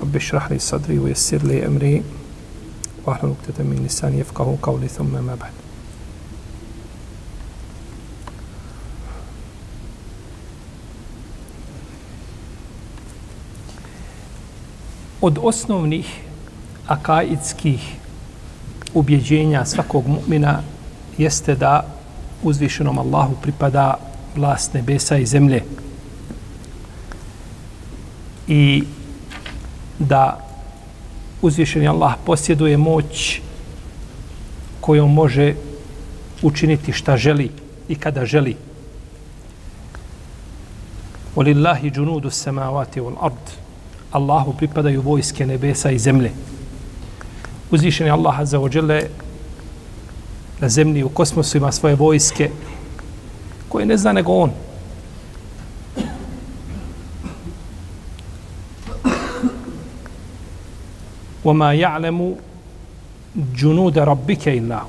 رب اشرح لي صدري ويسر لي أمري واحلل عقدة من لساني يفقهوا قولي ثم ما بعد Od osnovnih akaidskih ubjeđenja svakog mu'mina jeste da uzvišenom Allahu pripada vlast nebesa i zemlje. I da uzvišeni Allah posjeduje moć kojom može učiniti šta želi i kada želi. Walillahi junudu samavati wal ard. Allahu pripadaju vojske nebesa i zemlje. Uzvišeni Allah azza wa jalla na zemlji u kosmosu ima svoje vojske koje ne zna nego on. وما يعلم جنود ربك إلا هو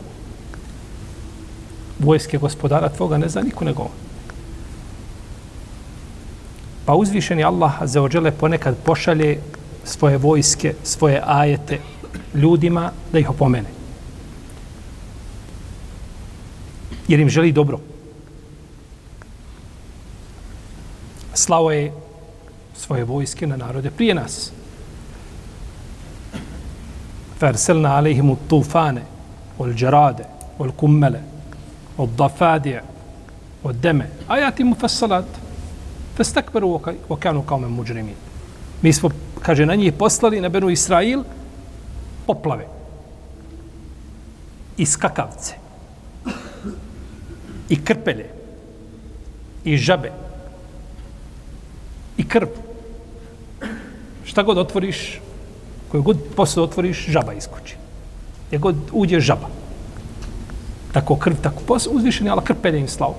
vojske gospodara tvoga ne zna niko nego on. Pa uzvišen je Allah za ođele ponekad pošalje svoje vojske, svoje ajete ljudima da ih opomene. Jer im želi dobro. Slavo je svoje vojske na narode prije nas. Ferselna alejhimu tufane, ol džarade, ol kummele, ol dafadije, ol deme. Ajati mu fasalat. Festakberu o kanu kao me muđrimin. Mi smo, kaže, na njih poslali na Benu Israil, poplave i skakavce i krpelje i žabe i krp šta god otvoriš koju god posle otvoriš žaba iskoči gdje god uđe žaba tako krv, tako posle uzvišen je, ali krpelje im slavu.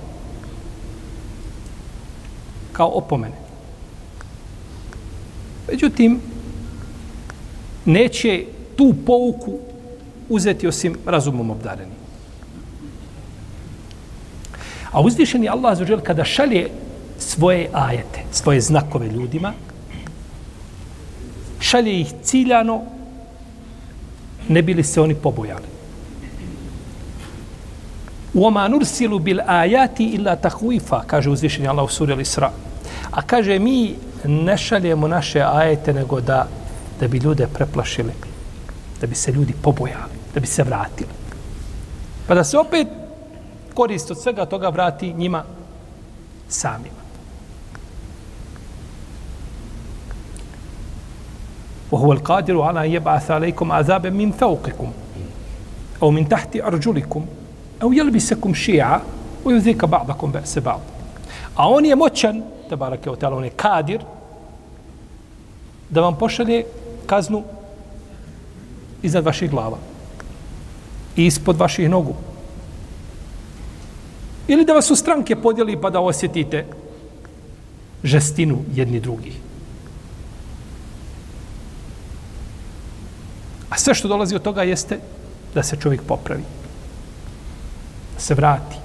kao opomene međutim neće tu pouku uzeti osim razumom obdareni. A uzvišeni Allah zađel kada šalje svoje ajete, svoje znakove ljudima, šalje ih ciljano, ne bili se oni pobojali. Uoma nursilu bil ajati illa tahvifa, kaže uzvišenje Allah u suri Al-Isra. A kaže mi ne šaljemo naše ajete nego da, da bi ljude preplašili da bi se ljudi pobojali, da bi se vratili. Pa da se opet korist od svega toga vrati njima samima. وهو القادر على أن يبعث عليكم عذابا من فوقكم أو من تحت أرجلكم أو يلبسكم شيعا ويذيك بعضكم بأس بعض A on je moćan, tebarake o on je kadir, da vam pošalje kaznu iznad vaših glava i ispod vaših nogu. Ili da vas u stranke podijeli pa da osjetite žestinu jedni drugih. A sve što dolazi od toga jeste da se čovjek popravi. Da se vrati.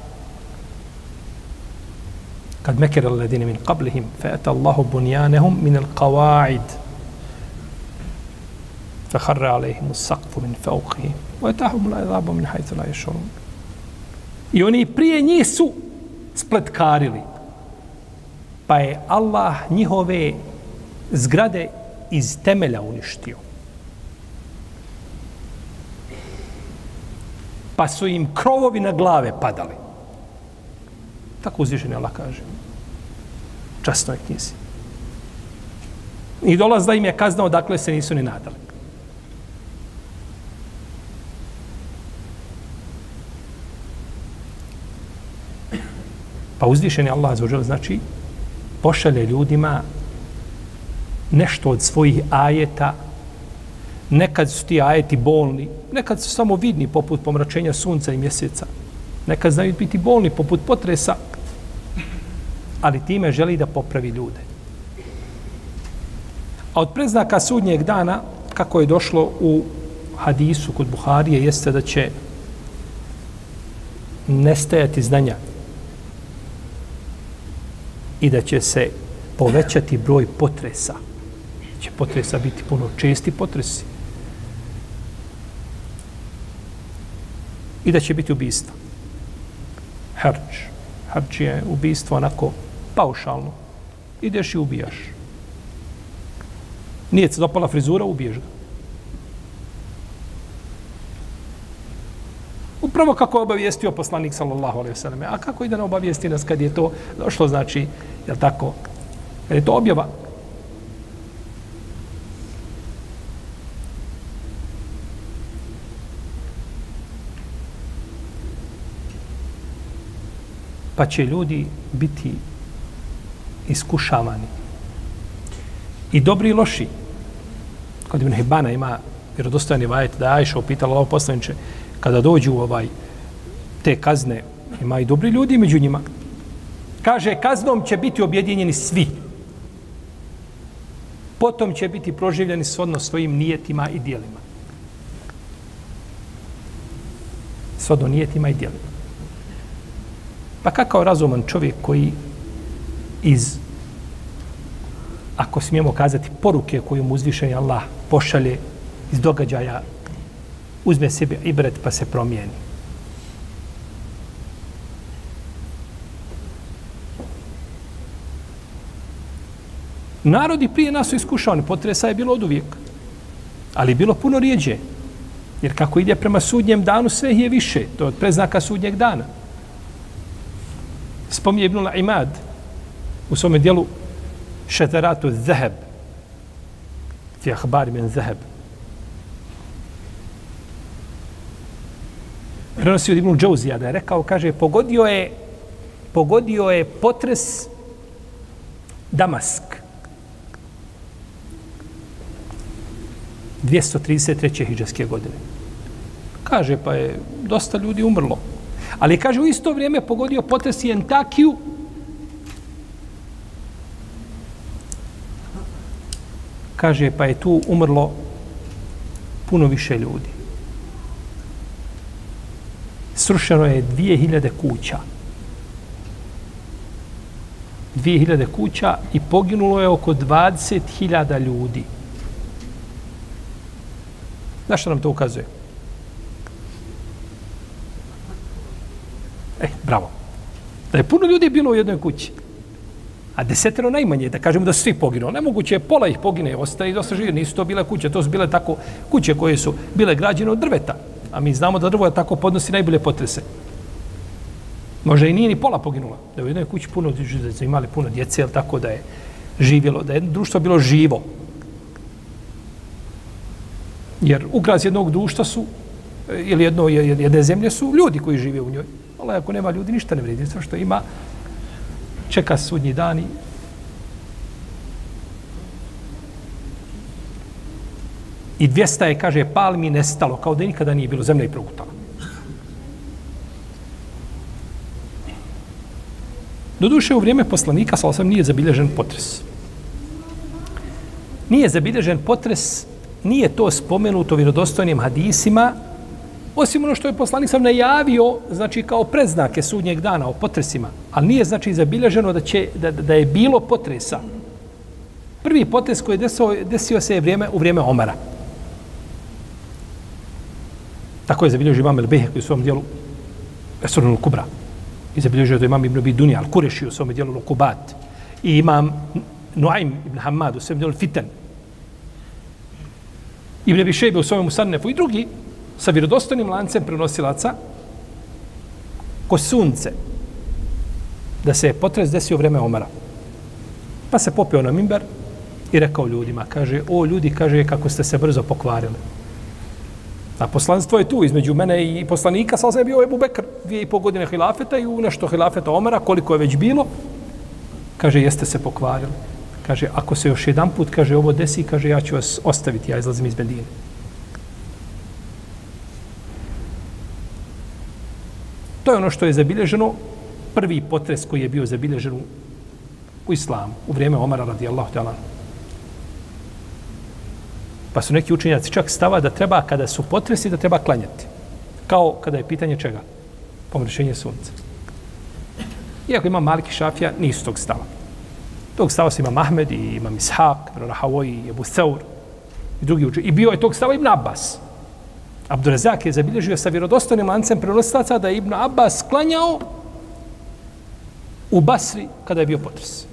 Kad mekir al min qablihim, fe eta Allahu bunjanehum min al qawaid. Fe harra alaihim usakfu min fauqihim. Fe etahum la edhabu min hajtu la ješorun. I oni prije njih su spletkarili. Pa je Allah njihove zgrade iz temelja uništio. Pa su im krovovi na glave padali. Tako uzvišen Allah kaže. Časno je knjizi. I dolaz da im je kaznao, dakle se nisu ni nadali. Pa uzvišen je Allah za znači pošalje ljudima nešto od svojih ajeta, nekad su ti ajeti bolni, nekad su samo vidni poput pomračenja sunca i mjeseca, nekad znaju biti bolni poput potresa, ali time želi da popravi ljude. A od preznaka sudnjeg dana, kako je došlo u hadisu kod Buharije, jeste da će nestajati znanja i da će se povećati broj potresa. Će potresa biti puno česti potresi. I da će biti ubistva. Harč. Harč je ubistvo onako paušalno. Ideš i ubijaš. Nije se dopala frizura, ubiješ ga. Upravo kako je obavijestio poslanik sallallahu alejhi ve selleme. A kako ide na obavijesti nas kad je to došlo, znači, je l' tako? Kad je to objava. Pa će ljudi biti iskušavani. I dobri i loši. Kod Ibn Hibana ima vjerodostojni vajet da Ajša upitala ovo poslaniče, kada dođu ovaj te kazne, ima i dobri ljudi među njima. Kaže, kaznom će biti objedinjeni svi. Potom će biti proživljeni svodno svojim nijetima i dijelima. Svodno nijetima i dijelima. Pa kakav razuman čovjek koji iz, ako smijemo kazati, poruke koju mu uzvišeni Allah pošalje iz događaja uzme sebi ibret pa se promijeni. Narodi prije nas su iskušavani, potresa je bilo od uvijek. Ali je bilo puno rijeđe. Jer kako ide prema sudnjem danu, sve je više. To je od preznaka sudnjeg dana. Spominje Ibnul Imad u svome dijelu Šeteratu zaheb. Ti ahbari men zaheb. prenosi od Ibnul Džauzija da je rekao, kaže, pogodio je, pogodio je potres Damask. 233. hiđarske godine. Kaže, pa je dosta ljudi umrlo. Ali kaže, u isto vrijeme pogodio potres i Entakiju, kaže, pa je tu umrlo puno više ljudi srušeno je 2000 kuća. 2000 kuća i poginulo je oko 20.000 ljudi. Znaš što nam to ukazuje? E, bravo. Da je puno ljudi bilo u jednoj kući. A desetero najmanje, da kažemo da su svi poginuli. Nemoguće je pola ih pogine, ostaje i dosta živi. Nisu to bile kuće, to su bile tako kuće koje su bile građene od drveta. A mi znamo da drvo tako podnosi najbolje potrese. Može i nije ni pola poginula. Da u jednoj kući puno da imali puno djece, ali tako da je živjelo, da je društvo bilo živo. Jer ukras jednog društva su, e, ili jedno, jedne zemlje su ljudi koji žive u njoj. Allah, ako nema ljudi, ništa ne vredi. Sve što ima, čeka sudnji dan i I 200 je, kaže, palmi nestalo, kao da nikada nije bilo zemlja i progutala. Doduše, u vrijeme poslanika, sa osam, nije zabilježen potres. Nije zabilježen potres, nije to spomenuto vjerodostojnim hadisima, osim ono što je poslanik sam najavio, znači kao predznake sudnjeg dana o potresima, ali nije znači zabilježeno da, će, da, da je bilo potresa. Prvi potres koji je desio, desio se je vrijeme, u vrijeme Omara. Tako je zabilježio imam El Behek u svom dijelu Esurnu Kubra. I zabilježio da imam Ibn Abi Dunja, Al Kureši u svom dijelu Lukubat. I imam Nuaim Ibn Hamad u svom dijelu Fitan. Ibn Abi Šejbe u svom Musannefu i drugi sa vjerodostojnim lancem prenosilaca ko sunce da se potres desio u vreme Omara. Pa se popio na mimber i rekao ljudima, kaže, o ljudi, kaže, kako ste se brzo pokvarili. A poslanstvo je tu između mene i poslanika, sa je bio Ebu Bekr, dvije i pol godine hilafeta i u nešto hilafeta Omara, koliko je već bilo, kaže, jeste se pokvarili. Kaže, ako se još jedan put, kaže, ovo desi, kaže, ja ću vas ostaviti, ja izlazim iz Medine. To je ono što je zabilježeno, prvi potres koji je bio zabilježen u, u islamu, u vrijeme Omara radijallahu ta'ala. Pa su neki učenjaci čak stava da treba, kada su potresi, da treba klanjati. Kao kada je pitanje čega? Pomrešenje sunca. Iako ima Maliki Šafija, nisu tog stava. Tog stava su ima Mahmed i ima Ishaq, Rahavoj i Ebu Theur i drugi učenjaci. I bio je tog stava Ibn Abbas. Abdurazak je zabilježio sa vjerodostojnim lancem prenosilaca da je Ibn Abbas klanjao u Basri kada je bio potres.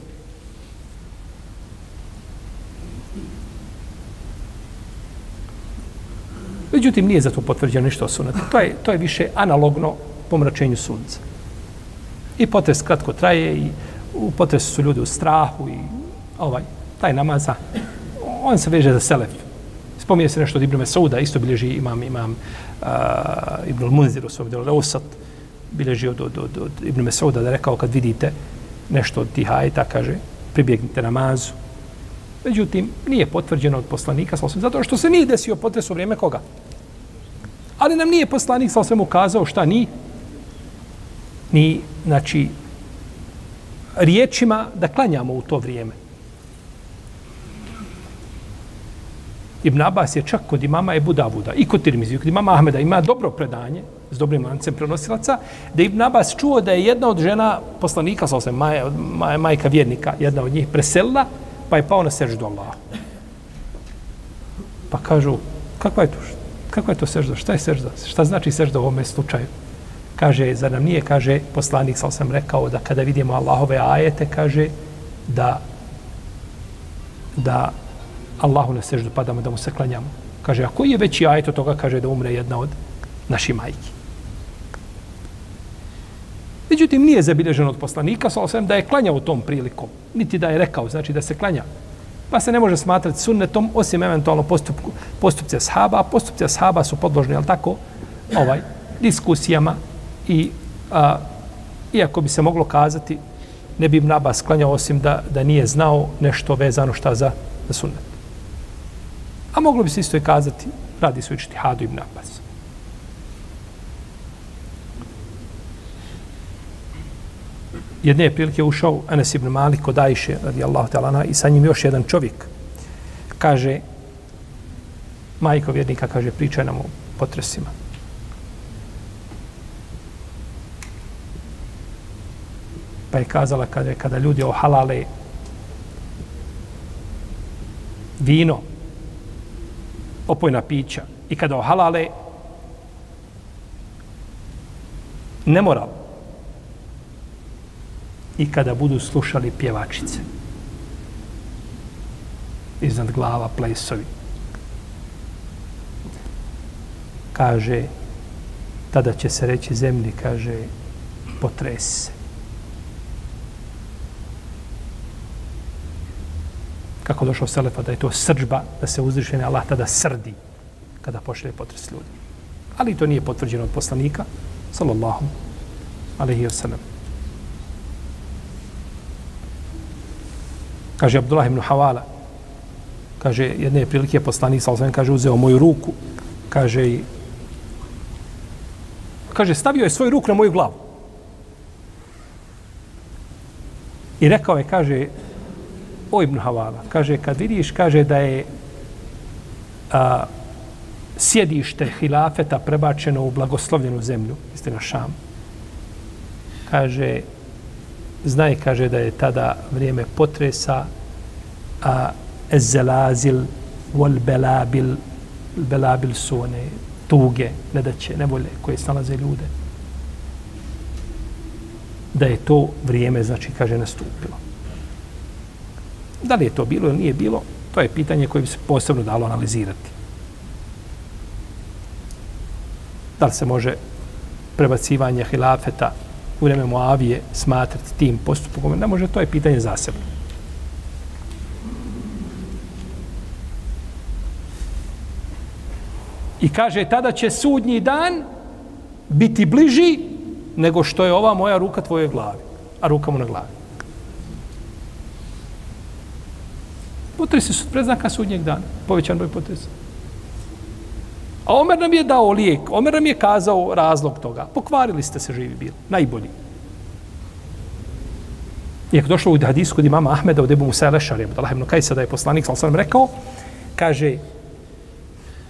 Međutim, nije za to potvrđeno ništa o. To je, to je više analogno pomračenju sunca. I potres kratko traje i u potresu su ljudi u strahu i ovaj, taj namaza, on se veže za selef. Spominje se nešto od Ibn Mesouda, isto bilježi imam, imam uh, Ibn Munzir u svom delu Leusat, bilježi od, od, od, od Ibn Mesouda da rekao kad vidite nešto od tih ajta, kaže, pribjegnite namazu. Međutim, nije potvrđeno od poslanika, sa zato što se nije desio potres u vrijeme koga? Ali nam nije poslanik sa ukazao šta ni, ni, znači, riječima da klanjamo u to vrijeme. Ibn Abbas je čak kod imama Ebu Davuda i kod Tirmizi, kod imama Ahmeda ima dobro predanje s dobrim lancem prenosilaca, da Ibn Abbas čuo da je jedna od žena poslanika, sa osam, maj, maj, majka vjernika, jedna od njih preselila, pa je pao na seždu Allah. Pa kažu, kakva je to, kakva je to sežda? Šta je sežda? Šta znači sežda u ovome slučaju? Kaže, za nam nije, kaže, poslanik, sa sam rekao da kada vidimo Allahove ajete, kaže, da da Allahu na seždu padamo da mu se klanjamo. Kaže, a koji je veći ajet od toga, kaže da umre jedna od naših majki. Međutim, nije zabilježeno od poslanika, sa osvijem da je klanjao tom prilikom, niti da je rekao, znači da se klanja. Pa se ne može smatrati sunnetom, osim eventualno postupku, postupce sahaba, a postupce sahaba su podložni, ali tako, ovaj, diskusijama i a, iako bi se moglo kazati, ne bi im nabas klanjao osim da, da nije znao nešto vezano šta za, za sunnet. A moglo bi se isto je kazati, radi se o Ištihadu ibn Abbas. Jedne je prilike ušao Anas ibn Malik kod Ajše, radijallahu talana, i sa njim još jedan čovjek. Kaže, majko vjernika, kaže, pričaj nam o potresima. Pa je kazala kada, kada ljudi ohalale vino, opojna pića. I kada ohalale nemoral i kada budu slušali pjevačice. Iznad glava plesovi. Kaže tada će se reći zemlji kaže potresi se. Kako došao Selefa, da je to srđba, da se uzrišeni Allah tada srdi kada pošle potres ljudi. Ali to nije potvrđeno od poslanika, sallallahu alaihi wasallam. Kaže Abdullah ibn Havala, kaže, jedne je prilike poslanik, sallallahu kaže, uzeo moju ruku, kaže, kaže, stavio je svoj ruk na moju glavu. I rekao je, kaže, o Ibn Havala, kaže, kad vidiš, kaže da je a, sjedište hilafeta prebačeno u blagoslovljenu zemlju, istina Šam, kaže, znaj, kaže, da je tada vrijeme potresa, a ezelazil wal belabil, belabil su one tuge, nedaće, nevolje koje snalaze ljude. Da je to vrijeme, znači, kaže, nastupilo. Da li je to bilo ili nije bilo, to je pitanje koje bi se posebno dalo analizirati. Da li se može prebacivanje hilafeta u vreme Moavije smatrati tim postupkom? Ne može, to je pitanje zasebno. I kaže, tada će sudnji dan biti bliži nego što je ova moja ruka tvoje glavi, a ruka mu na glavi. Potresi su predznaka sudnjeg dana. Povećan broj potresa. A Omer nam je dao lijek. Omer nam je kazao razlog toga. Pokvarili ste se živi bili. Najbolji. Iako došlo u hadisku kod imama Ahmeda od Ebu Musa Lešar, da ibn Kajsa da je poslanik, sam sam rekao, kaže,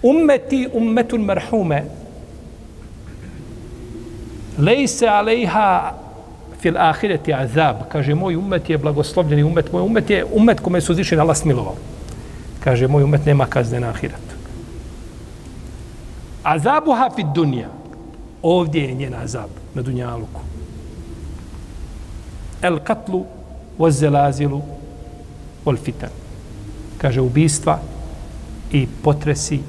ummeti ummetun merhume, lejse alejha fil ahireti azab. Kaže, moj ummet je blagoslovljeni ummet, moj umet je ummet kome su zišeni Allah smilovao. Kaže, moj ummet nema kazne na ahiretu. Azabu hafid dunja. Ovdje je njen azab na dunjaluku. El katlu voz zelazilu vol fitan. Kaže, ubistva i potresi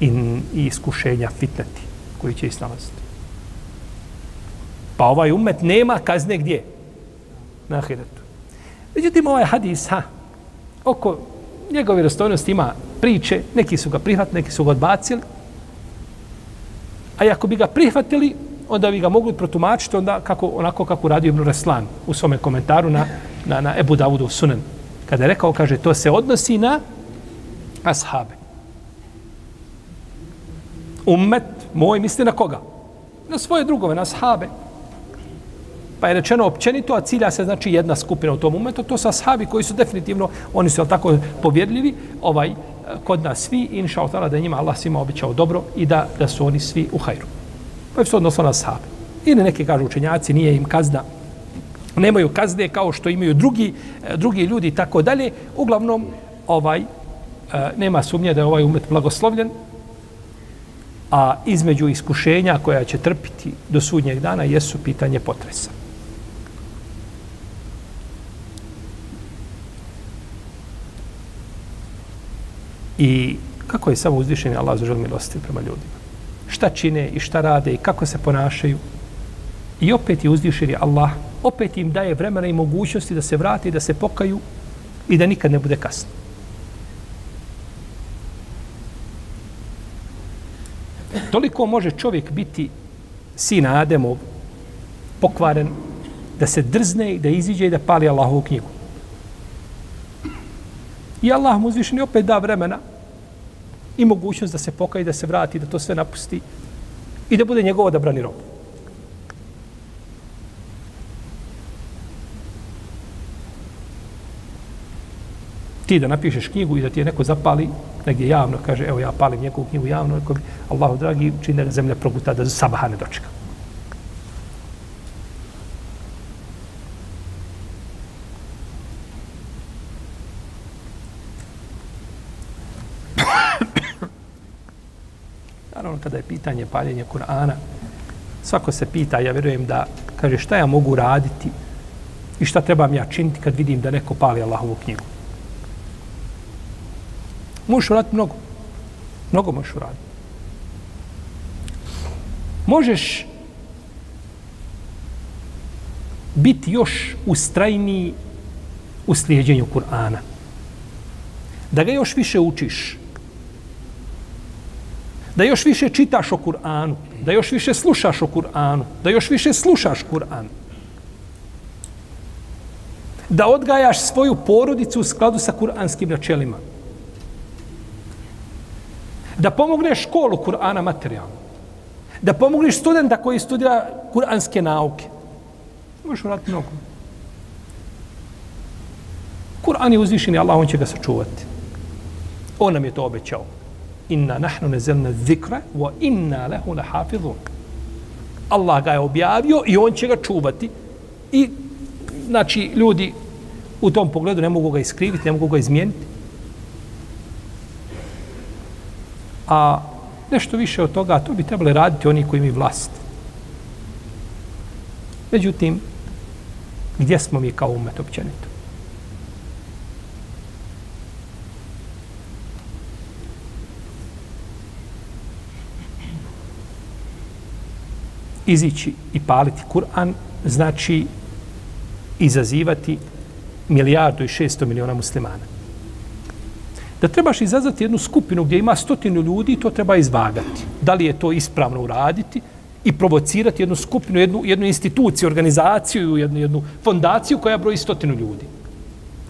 i, i iskušenja fitneti koji će isnalaziti. Pa ovaj umet nema kazne gdje? Na ahiretu. Međutim, ovaj hadis, ha, oko njegove rastojnosti ima priče, neki su ga prihvatili, neki su ga odbacili, A ako bi ga prihvatili, onda bi ga mogli protumačiti onda kako, onako kako radi Ibn Reslan u svome komentaru na, na, na Ebu Davudu Sunan. Kada je rekao, kaže, to se odnosi na ashabe. Ummet moj misli na koga? Na svoje drugove, na ashabe. Pa je rečeno općenito, a cilja se znači jedna skupina u tom umetu, to su ashabi koji su definitivno, oni su tako povjedljivi, ovaj, kod nas svi, inša otala, da njima Allah svima običao dobro i da, da su oni svi u hajru. Pa je se odnosno na ashabi. Ili neki kažu učenjaci, nije im kazna, nemaju kazne kao što imaju drugi, e, drugi ljudi i tako dalje. Uglavnom, ovaj, e, nema sumnje da je ovaj umet blagoslovljen, a između iskušenja koja će trpiti do sudnjeg dana jesu pitanje potresa. I kako je samo uzvišen Allah za žel milosti prema ljudima. Šta čine i šta rade i kako se ponašaju. I opet je uzvišen Allah, opet im daje vremena i mogućnosti da se vrati i da se pokaju i da nikad ne bude kasno. Toliko može čovjek biti sin Ademov, pokvaren, da se drzne i da iziđe i da pali Allahovu knjigu. I Allah mu uzvišeni opet da vremena i mogućnost da se pokaje, da se vrati, da to sve napusti i da bude njegov odabrani rob. Ti da napišeš knjigu i da ti je neko zapali negdje javno, kaže, evo ja palim njegovu knjigu javno, neko bi Allahu dragi čini da zemlja proguta da sabaha ne dočeka. kada je pitanje paljenja Kur'ana, svako se pita, ja vjerujem da, kaže, šta ja mogu raditi i šta trebam ja činiti kad vidim da neko pali Allahovu knjigu. Možeš uraditi mnogo. Mnogo možeš uraditi. Možeš biti još ustrajniji u slijedjenju Kur'ana. Da ga još više učiš da još više čitaš o Kur'anu, da još više slušaš o Kur'anu, da još više slušaš Kur'an. Da odgajaš svoju porodicu u skladu sa kur'anskim načelima. Da pomogneš školu Kur'ana materijalno. Da pomogneš studenta koji studira kur'anske nauke. Možeš vratiti mnogo. Kur'an je uzvišen i Allah, on će ga sačuvati. On nam je to obećao inna nahnu nezelna zikra wa inna lahu lahafidhun. Allah ga je objavio i on će ga čuvati. I znači ljudi u tom pogledu ne mogu ga iskriviti, ne mogu ga izmijeniti. A nešto više od toga, to bi trebali raditi oni koji imaju vlast. Međutim, gdje smo mi kao umet općenito? Izići i paliti Kur'an znači izazivati milijardu i šesto miliona muslimana. Da trebaš izazvati jednu skupinu gdje ima stotinu ljudi, to treba izvagati. Da li je to ispravno uraditi i provocirati jednu skupinu, jednu, jednu instituciju, organizaciju, jednu, jednu fondaciju koja broji stotinu ljudi.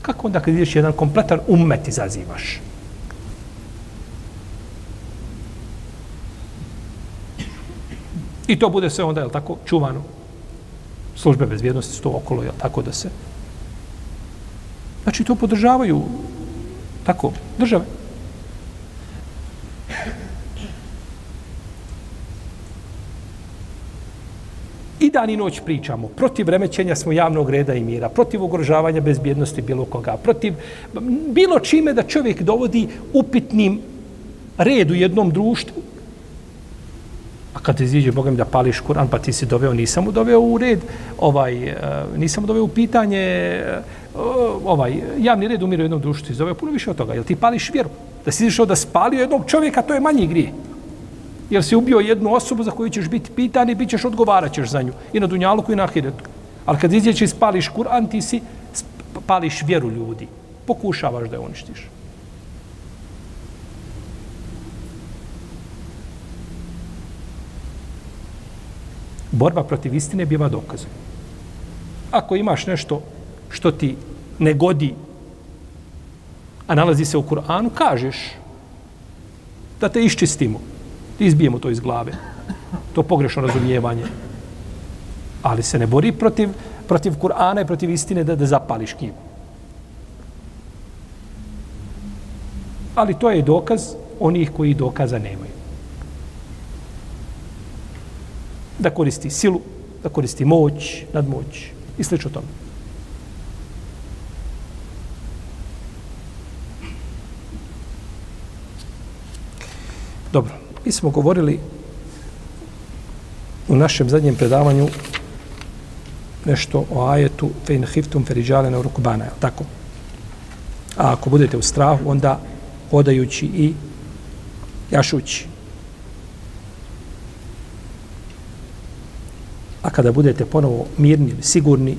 Kako onda kad ideš jedan kompletan ummet izazivaš? I to bude sve onda, je tako, čuvano. Službe bezbjednosti su to okolo, je tako da se... Znači, to podržavaju tako, države. I dan i noć pričamo. Protiv remećenja smo javnog reda i mira, protiv ugrožavanja bezbjednosti bilo koga, protiv bilo čime da čovjek dovodi upitnim redu u jednom društvu. A kad ti iziđe Bogom da pališ Kur'an, pa ti si doveo, nisam mu doveo u red, ovaj, eh, nisam mu doveo u pitanje eh, ovaj, javni red umire u jednom društvu, ti zove puno više od toga. Jel ti pališ vjeru? Da si izišao da spalio jednog čovjeka, to je manji grije jer si ubio jednu osobu za koju ćeš biti pitan i bit ćeš odgovarat ćeš za nju. I na Dunjaluku i na Ahiretu. Ali kad izdjeći i spališ Kur'an, ti si pališ vjeru ljudi. Pokušavaš da je uništiš. Borba protiv istine biva dokazom. Ako imaš nešto što ti ne godi, a nalazi se u Kur'anu, kažeš da te iščistimo izbijemo to iz glave. To pogrešno razumijevanje. Ali se ne bori protiv, protiv Kur'ana i protiv istine da, da zapališ knjigu. Ali to je dokaz onih koji dokaza nemaju. Da koristi silu, da koristi moć, nadmoć i sl. tome. Dobro. Mi smo govorili u našem zadnjem predavanju nešto o ajetu fein hiftum feriđale na rukbana, je tako? A ako budete u strahu, onda odajući i jašući. A kada budete ponovo mirni ili sigurni,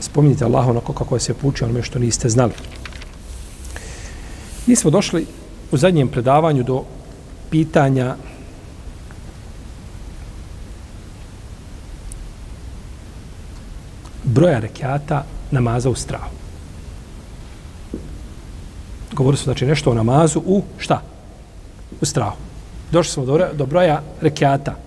spominjite Allah onako kako se puči onome što niste znali. Mi smo došli u zadnjem predavanju do pitanja broja rekiata namaza u strahu. Govorili smo znači nešto o namazu u šta? U strahu. Došli smo do, do broja rekiata.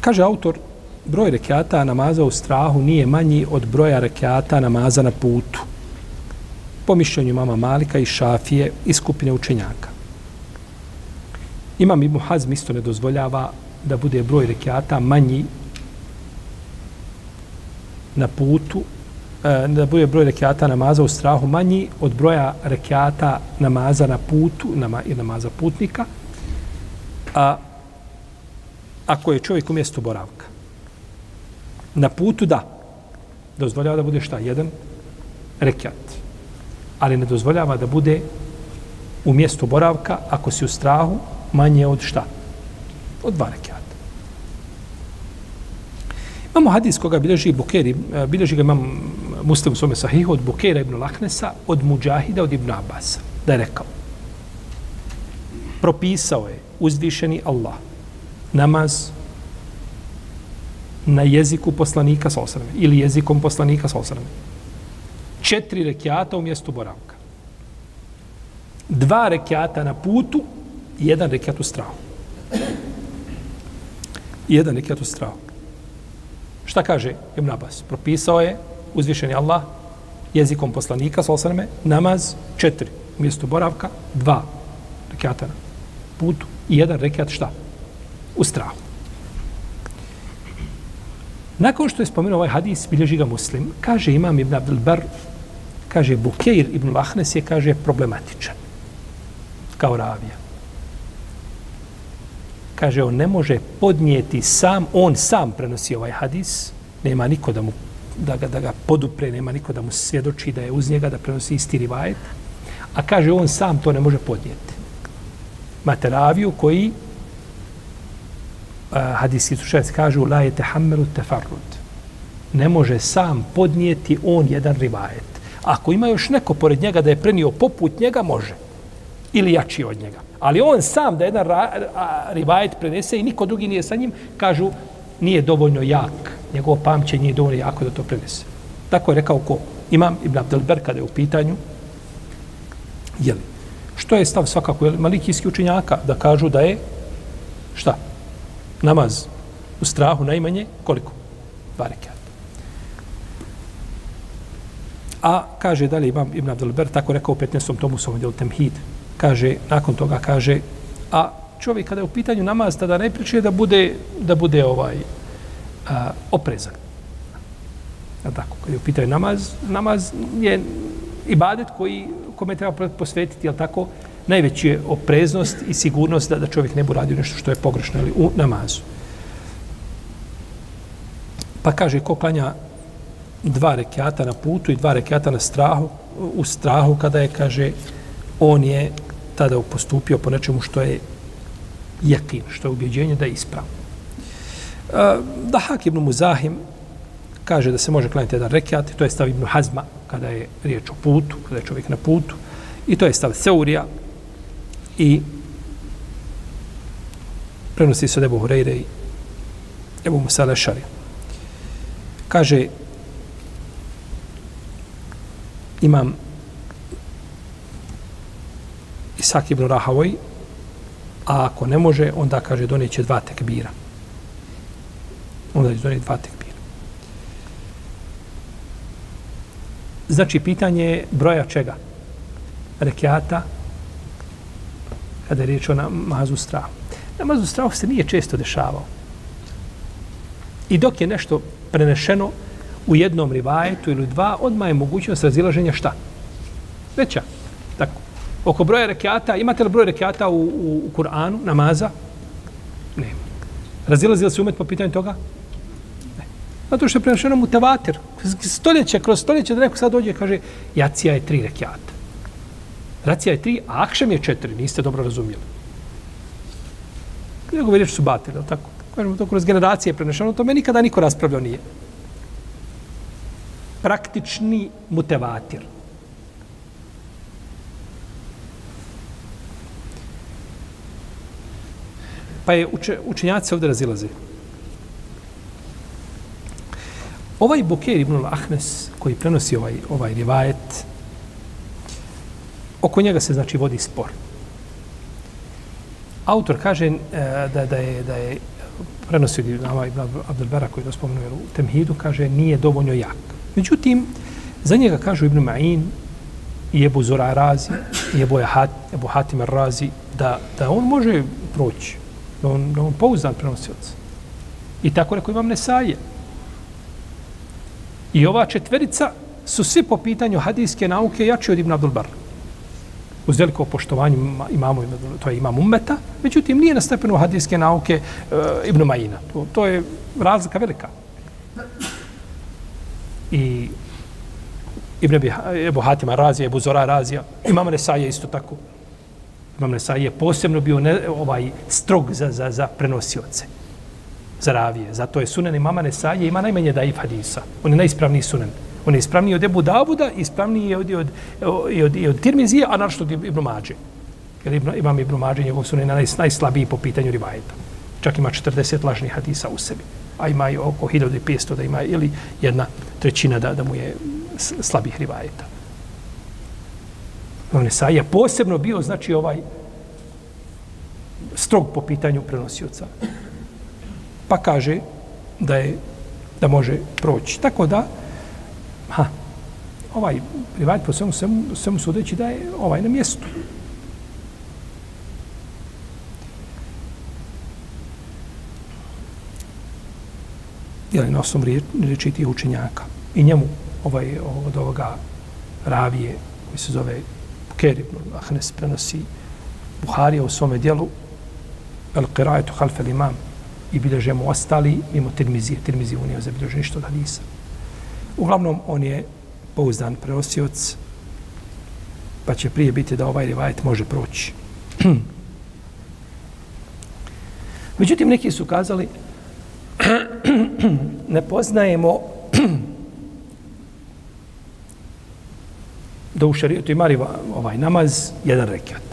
Kaže autor, broj rekiata namaza u strahu nije manji od broja rekiata namaza na putu po mišljenju mama Malika i Šafije i skupine učenjaka. Imam Ibn Hazm isto ne dozvoljava da bude broj rekiata manji na putu, e, da bude broj rekiata namaza u strahu manji od broja rekiata namaza na putu nama, i namaza putnika, a ako je čovjek u mjestu boravka. Na putu da, dozvoljava da bude šta? Jedan rekiat ali ne dozvoljava da bude u mjestu boravka ako si u strahu manje od šta? Od dva rekiata. Imamo hadis koga bilježi Bukeri, eh, bilježi ga imam muslim u svome sahihu od Bukera ibn Lahnesa, od Mujahida, od Ibn Abasa, da je rekao. Propisao je uzvišeni Allah namaz na jeziku poslanika sa osrame ili jezikom poslanika sa osrame četiri rekiata u mjestu boravka. Dva rekiata na putu i jedan rekiat u strahu. Jedan rekiat u strahu. Šta kaže Ibn Abbas? Propisao je uzvišeni Allah jezikom poslanika, sa osrame, namaz četiri u mjestu boravka, dva rekiata na putu i jedan rekiat šta? U strahu. Nakon što je spomenuo ovaj hadis, bilježi ga muslim, kaže imam Ibn Abdel Bar, kaže Bukeir ibn Lahnes je, kaže, problematičan. Kao ravija. Kaže, on ne može podnijeti sam, on sam prenosi ovaj hadis, nema niko da mu da ga, da ga podupre, nema niko da mu svjedoči da je uz njega, da prenosi isti rivajet. A kaže, on sam to ne može podnijeti. Materaviju koji hadijski slušajci kažu la je tehammeru tefarrud. Ne može sam podnijeti on jedan rivajet. Ako ima još neko pored njega da je prenio poput njega, može. Ili jači od njega. Ali on sam da jedan rivajet prenese i niko drugi nije sa njim, kažu nije dovoljno jak, njegovo pamćenje nije dovoljno jako da to prenese. Tako je rekao ko? Imam Ibn Abdelber kada je u pitanju, jeli, što je stav svakako malikijski učenjaka da kažu da je, šta? Namaz u strahu najmanje, koliko? Dva rekiata. A kaže dalje imam Ibn Abdelber, tako rekao u 15. tomu svom djelu Temhid, kaže, nakon toga kaže, a čovjek kada je u pitanju namaz, tada ne da bude, da bude ovaj a, oprezan. Ja tako, kada je u pitanju namaz, namaz je ibadet koji kome treba posvetiti, jel tako, najveći je opreznost i sigurnost da, da čovjek ne bude radio nešto što je pogrešno ili u namazu. Pa kaže, ko klanja dva rekiata na putu i dva rekiata na strahu, u strahu kada je, kaže, on je tada postupio po nečemu što je jekin, što je ubjeđenje da je ispravno. Da Hak ibn Muzahim kaže da se može klanjati jedan rekiat, to je stav ibn Hazma kada je riječ o putu, kada je čovjek na putu, i to je stav Seurija i prenosi se od Ebu Hureyre i Ebu Musa Lešari. Kaže, imam Isak ibn Rahavoj, a ako ne može, onda kaže donijeće dva tekbira. Onda će donijeti dva tekbira. Znači, pitanje je broja čega? Rekiata, kada je riječ o namazu strahu. Namazu strahu se nije često dešavao. I dok je nešto prenešeno u jednom rivajetu ili dva, odmah je mogućnost razilaženja šta? Veća. Tako. Oko broja rekiata, imate li broj rekiata u, u, u Kur'anu, namaza? Ne. Razilazi li se umet po pitanju toga? Ne. Zato što je prenešeno mu. Stoljeće, kroz stoljeće da neko sad dođe kaže jacija je tri rekiata. Racija je tri, a akšem je četiri. Niste dobro razumijeli. Njegove riječi su batili, tako? Kažemo to kroz generacije prenešeno, to me nikada niko raspravljao nije. Praktični mutevatir. Pa je uče, učenjaci ovdje razilaze. Ovaj Bukir ibn Ahnes koji prenosi ovaj, ovaj rivajet, oko njega se znači vodi spor. Autor kaže e, da, da je, da je prenosio Nama ibn Abdelbera koji je spomenuo u Temhidu, kaže nije dovoljno jak. Međutim, za njega kažu Ibn Ma'in i Ebu Zora Razi i Ebu, Hat, Ebu Hatim Razi da, da on može proći, da on, da on pouzdan prenosioc. I tako rekao imam Nesaje. I ova četverica su svi po pitanju hadijske nauke jači od Ibn Abdelbera uz veliko poštovanje imamo, to je imam ummeta, međutim nije na stepenu hadijske nauke e, Ibn Majina. To, to je razlika velika. I Ibn Ebu Hatima Razija, Ebu Zora Razija, imam Nesaje isto tako. Imam Nesaje je posebno bio ne, ovaj strog za, za, za prenosioce za ravije. Zato je sunen imama Nesaje ima najmanje daif hadisa. On je najispravniji sunen. On je ispravniji od Ebu Davuda, ispravniji je od, eh, od, od, od, od Tirmizije, a našto od Ibn Mađe. Jer Ibn, imam Ibn Mađe, njegov su naj, najslabiji po pitanju rivajeta. Čak ima 40 lažnih hadisa u sebi. A ima i oko 1500 da ima, ili jedna trećina da, da mu je slabih rivajeta. On je posebno bio, znači, ovaj strog po pitanju prenosioca. Pa kaže da je da može proći. Tako da, Ha, ovaj privat po svemu, svemu, svemu sudeći da je ovaj na mjestu. Jel, na osnovu riječi tih učenjaka. I njemu ovaj, od ovoga ravije koji se zove Kerib, Ahnes prenosi Buharija u svome dijelu El Qirajetu Halfel Imam i bilježe mu ostali mimo Tirmizije. Tirmizije unije za ništa od hadisa. Uglavnom, on je pouzdan preosioc, pa će prije biti da ovaj rivajet može proći. Međutim, neki su kazali, ne poznajemo da u šarijetu ima ovaj namaz jedan rekat.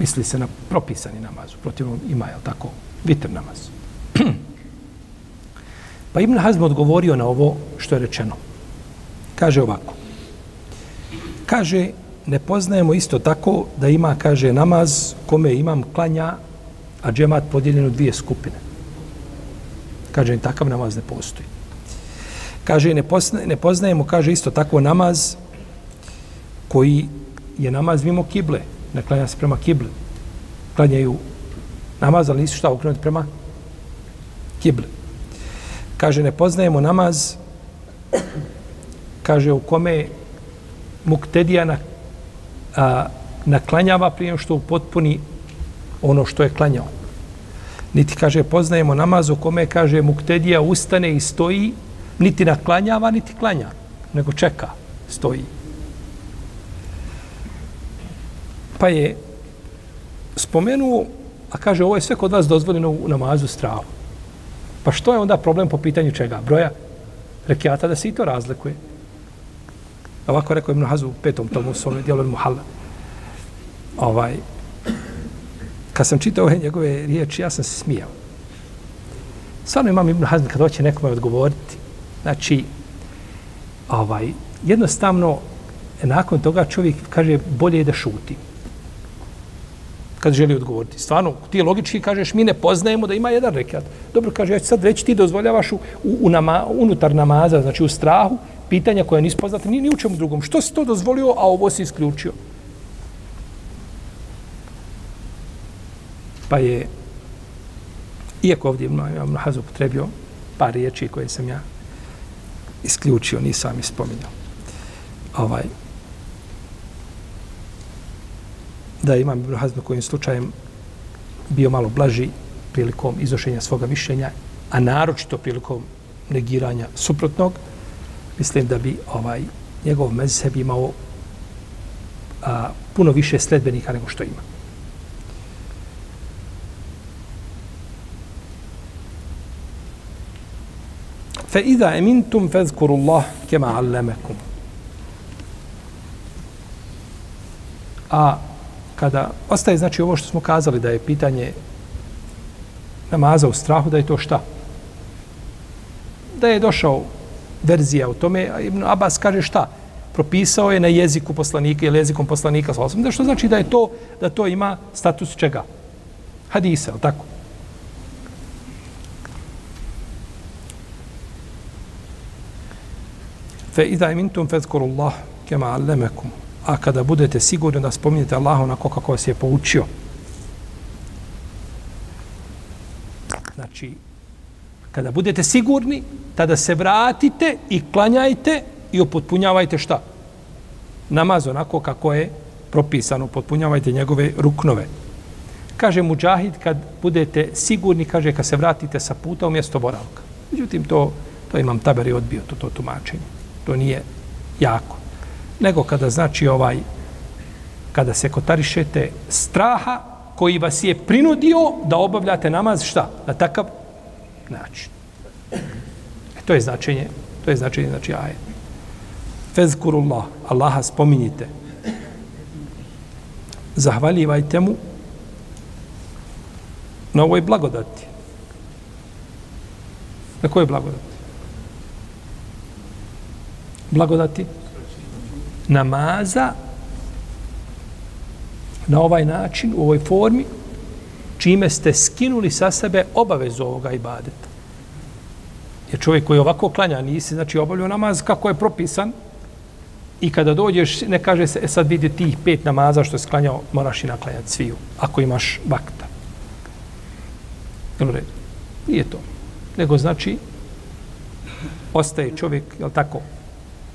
Misli se na propisani namaz. Protivno ima, je tako, vitr namaz. pa Ibn Hazm odgovorio na ovo što je rečeno. Kaže ovako. Kaže, ne poznajemo isto tako da ima, kaže, namaz kome imam klanja, a džemat podijeljen u dvije skupine. Kaže, takav namaz ne postoji. Kaže, ne, pozna, ne poznajemo, kaže, isto tako namaz koji je namaz mimo kible. Ne klanja se prema kibli. Klanjaju namaz, ali nisu šta okrenuti prema kibli. Kaže, ne poznajemo namaz kaže, u kome muktedija na, a, naklanjava prije što potpuni ono što je klanjao. Niti, kaže, poznajemo namaz u kome, kaže, muktedija ustane i stoji, niti naklanjava, niti klanja, nego čeka, stoji. Pa je spomenuo, a kaže, ovo je sve kod vas dozvoljeno u namazu strahu. Pa što je onda problem po pitanju čega? Broja rekiata da se i to razlikuje. Ovako rekao Ibn Hazu u petom tomu svom dijelu Muhalla. Ovaj, kad sam čitao ove njegove riječi, ja sam se smijao. Stvarno imam Ibn Hazm kad hoće nekome odgovoriti. Znači, ovaj, jednostavno, nakon toga čovjek kaže bolje je da šuti. Kad želi odgovoriti. Stvarno, ti logički kažeš, mi ne poznajemo da ima jedan rekat. Dobro, kaže, ja ću sad reći, ti dozvoljavaš u, u, u nama, unutar namaza, znači u strahu, pitanja koja nisu poznata ni, ni u čemu drugom. Što si to dozvolio, a ovo si isključio? Pa je, iako ovdje imam, imam Hazu potrebio par riječi koje sam ja isključio, nisam ispominjao. Ovaj, da imam Ibn Hazm kojim slučajem bio malo blaži prilikom izošenja svoga mišljenja, a naročito prilikom negiranja suprotnog, mislim da bi ovaj njegov mezheb imao a, puno više sledbenika nego što ima. Fa iza amintum fazkurullah kama allamakum. A kada ostaje znači ovo što smo kazali da je pitanje namaza u strahu da je to šta? Da je došao verzija u tome. Ibn Abbas kaže šta? Propisao je na jeziku poslanika ili jezikom poslanika. Da što znači da je to, da to ima status čega? Hadisa, tako? Fe idha imintum fezkuru Allah kema allemekum. A kada budete sigurni da spominjete Allaha onako kako vas je poučio. Znači, Kada budete sigurni, tada se vratite i klanjajte i opotpunjavajte šta? Namaz onako kako je propisano, upotpunjavajte njegove ruknove. Kaže Mujahid, kad budete sigurni, kaže, kad se vratite sa puta u mjesto boravka. Međutim, to, to imam taberi odbio, to, to tumačenje. To nije jako. Nego kada znači ovaj, kada se kotarišete straha koji vas je prinudio da obavljate namaz, šta? Na takav način. E, to je značenje, to je značenje, znači ajet. Fezkurullah, Allaha spominjite. Zahvaljivajte mu na ovoj blagodati. Na kojoj blagodati? Blagodati namaza na ovaj način, u ovoj formi, čime ste skinuli sa sebe obavezu ovoga ibadeta. Jer čovjek koji ovako klanja, nisi znači obavljao namaz kako je propisan, i kada dođeš, ne kaže se, e sad vidi tih pet namaza što je sklanjao, moraš i naklanjati sviju, ako imaš vakta. Jel red? Nije to. Nego znači, ostaje čovjek, jel tako,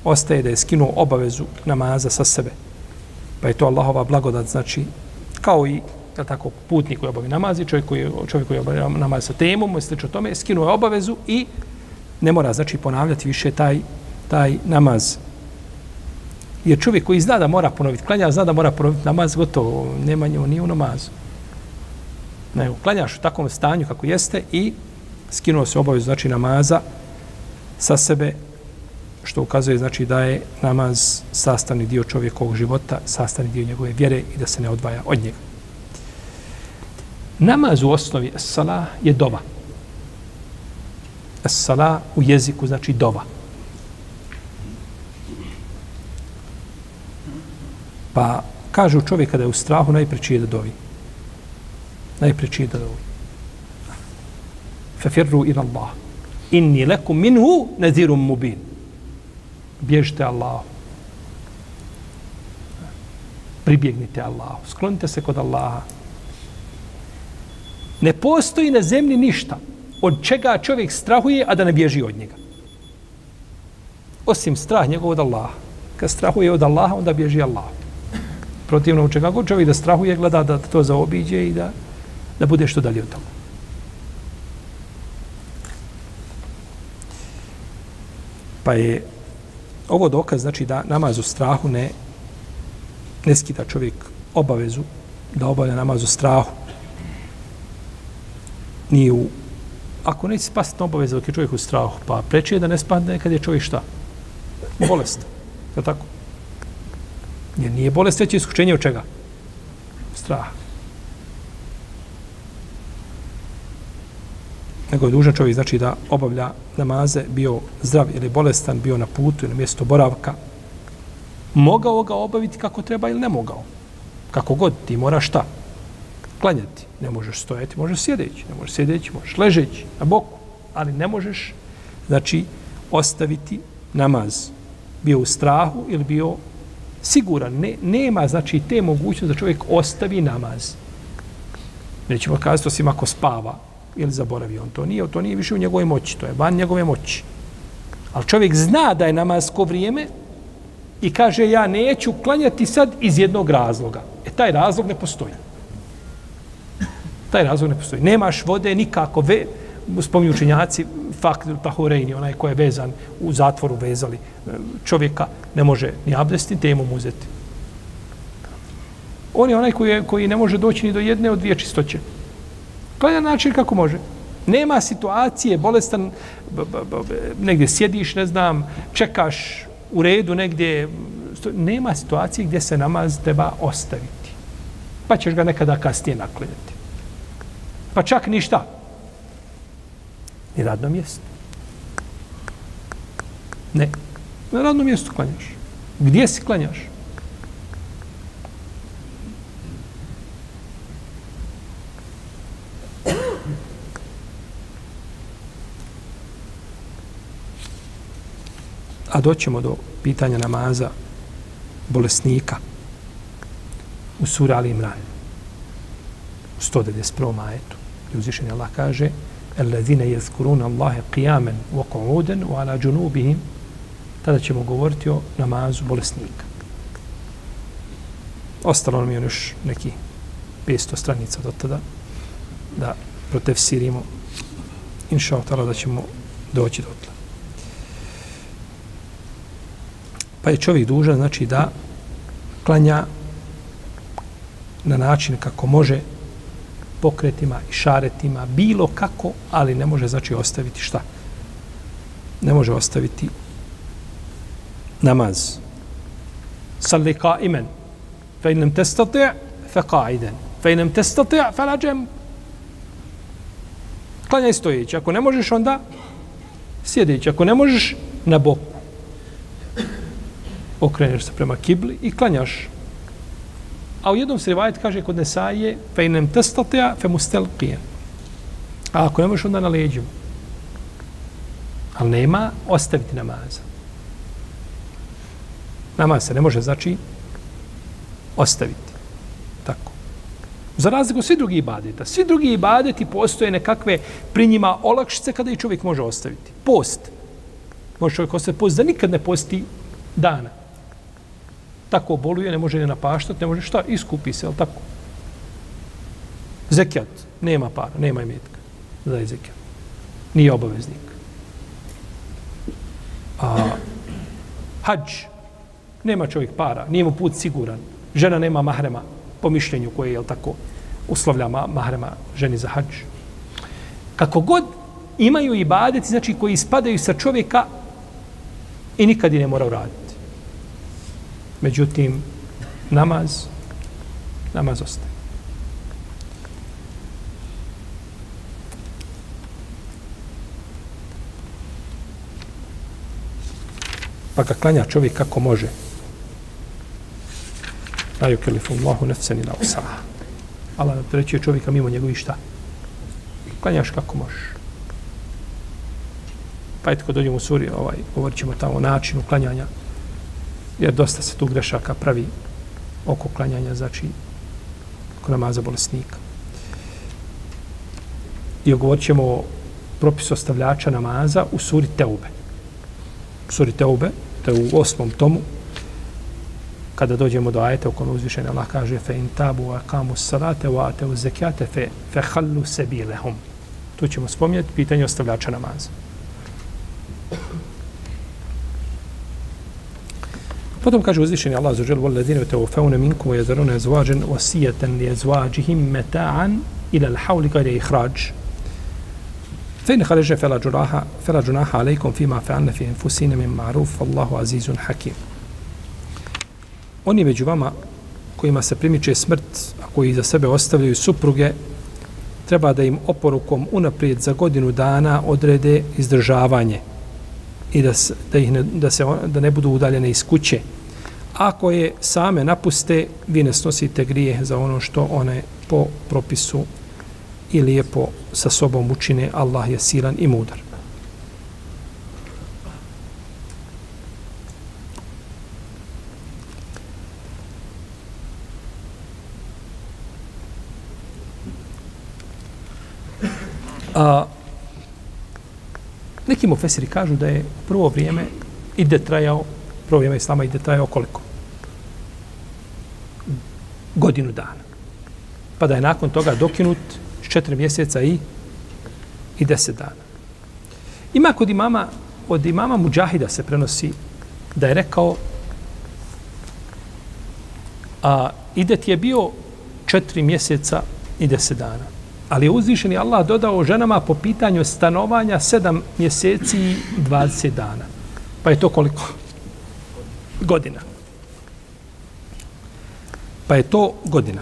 ostaje da je skinuo obavezu namaza sa sebe. Pa je to Allahova blagodat, znači, kao i je tako, putnik koji obavi namazi, čovjek koji, čovjek koji obavi namaz sa temom, i slično tome, skinuo je obavezu i ne mora, znači, ponavljati više taj, taj namaz. Jer čovjek koji zna da mora ponoviti klanja, zna da mora ponoviti namaz, gotovo, nema njemu ni u namazu. Ne, klanjaš u takvom stanju kako jeste i skinuo se obavezu, znači, namaza sa sebe, što ukazuje, znači, da je namaz sastavni dio čovjekovog života, sastavni dio njegove vjere i da se ne odvaja od njega. Namaz u osnovi sala je dova. Sala u jeziku znači dova. Pa kažu čovjek kada je u strahu najpreći je da dovi. Najpreći je da dovi. Fafirru ila Allah. Inni lekum minhu nazirum mubin. Bježite Allahu. Pribjegnite Allahu. Sklonite se kod Allaha. Ne postoji na zemlji ništa od čega čovjek strahuje, a da ne bježi od njega. Osim strah njegov od Allaha. Kad strahuje od Allaha, onda bježi Allah. Protivno u čega god čovjek da strahuje, gleda da to zaobiđe i da, da bude što dalje od toga. Pa je ovo dokaz, znači da namaz u strahu ne, ne skida čovjek obavezu da obavlja namaz u strahu. Nije u... Ako neće spasti obaveza dok je čovjek u strahu, pa preći je da ne spadne kad je čovjek šta? Bolest. Je tako? Jer nije bolest već iskušenje od čega? Straha. Nego je dužan čovjek znači da obavlja namaze, bio zdrav ili bolestan, bio na putu ili na mjesto boravka. Mogao ga obaviti kako treba ili ne mogao. Kako god, ti moraš šta? Klanjati. Ne možeš stojati, možeš sjedeći. Ne možeš sjedeći, možeš ležeći na boku. Ali ne možeš, znači, ostaviti namaz. Bio u strahu ili bio siguran, ne, nema znači te mogućnosti da čovjek ostavi namaz. Nećemo kazati osim ako spava ili zaboravio on. To nije, to nije više u njegovoj moći, to je van njegove moći. Ali čovjek zna da je namasko vrijeme i kaže ja neću klanjati sad iz jednog razloga. E taj razlog ne postoji. Taj razlog ne postoji. Nemaš vode nikako, ve, spominju učenjaci, fakt tahurejni, onaj ko je vezan u zatvoru vezali čovjeka, ne može ni abdesti, te mu uzeti. On je onaj koji, je, koji ne može doći ni do jedne od dvije čistoće. Klanja na način kako može. Nema situacije, bolestan, b, b, b, b, negdje sjediš, ne znam, čekaš u redu negdje, nema situacije gdje se namaz treba ostaviti. Pa ćeš ga nekada kasnije naklinjati. Pa čak ništa, Ni radno mjesto. Ne. Na radnom mjestu klanjaš. Gdje si klanjaš? a doćemo do pitanja namaza bolesnika u sura Ali Imran. U 191. majetu. I uzvišenje Allah kaže Allazine jezkurun Allahe qijamen u oko'uden u ala džunubihim tada ćemo govoriti o namazu bolesnika. Ostalo nam je još neki 500 stranica do tada da protefsirimo. Inša da ćemo doći do tla. Pa je čovjek dužan znači da klanja na način kako može pokretima i šaretima, bilo kako, ali ne može znači ostaviti šta? Ne može ostaviti namaz. Salli ka imen. Fe inem testati, fe fa iden. Fe inem testati, fe lađem. Klanjaj stojeći. Ako ne možeš, onda sjedeći. Ako ne možeš, na boku. Okreneš se prema kibli i klanjaš A u jednom se rivajet kaže kod Nesaje fe inem testatea fe mustelqije. A ako ne možeš onda na leđima. Ali nema ostaviti namaza. Namaz se ne može znači ostaviti. Tako. Za razliku svi drugi ibadeta. Svi drugi ibadeti postoje nekakve pri njima olakšice kada i čovjek može ostaviti. Post. Može čovjek ostaviti post da nikad ne posti dana tako boluje, ne može ne napaštati, ne može šta, iskupi se, ali tako. Zekijat, nema para, nema imetka za zekijat. Nije obaveznik. A, hađ, nema čovjek para, nije mu put siguran. Žena nema mahrema, po mišljenju koje je, tako, uslovlja mahrema ženi za hađ. Kako god imaju i znači koji ispadaju sa čovjeka i nikad i ne mora uraditi. Međutim, namaz, namaz ostaje. Pa ga klanja čovjek kako može. Daju kelifu Allahu nefseni na usaha. Ala na treći je čovjeka mimo njegovih šta? Klanjaš kako možeš. Pa je tko dođemo u suri, ovaj, govorit ćemo tamo o načinu klanjanja, jer dosta se tu grešaka pravi oko klanjanja, znači, oko namaza bolesnika. I ogovorit ćemo o propisu ostavljača namaza u suri Teube. U suri Teube, to je u osmom tomu, kada dođemo do ajeta u kojem uzvišenje Allah kaže fe in tabu a kamu salate wa ateu zekijate fe, fe hallu sebilehum. Tu ćemo spomnjeti pitanje ostavljača namaza. Potom kaže uzvišenje Allah za žel vol ladine te ufeune minkum wa jazarune zvađen wasijeten li zvađihim meta'an ila l'hauli gajde ihrađ. فإن خرج فلا جناح فلا جناح عليكم فيما فعلنا في أنفسنا من معروف والله عزيز حكيم oni među vama kojima se primiče smrt, a koji za sebe ostavljaju supruge, treba da im oporukom unaprijed za godinu dana odrede izdržavanje i da, se, da, ih ne, da, se, da ne budu udaljene iz kuće. Ako je same napuste, vi ne snosite grije za ono što one po propisu i lijepo sa sobom učine. Allah je silan i mudar. A, neki mu fesiri kažu da je prvo vrijeme ide trajao, prvo vrijeme islama ide trajao koliko? Godinu dana. Pa da je nakon toga dokinut četiri mjeseca i i deset dana. Ima kod imama, od imama Mujahida se prenosi da je rekao a idet je bio četiri mjeseca i deset dana. Ali je uzvišen i Allah dodao ženama po pitanju stanovanja sedam mjeseci i 20 dana. Pa je to koliko? Godina. Pa je to godina.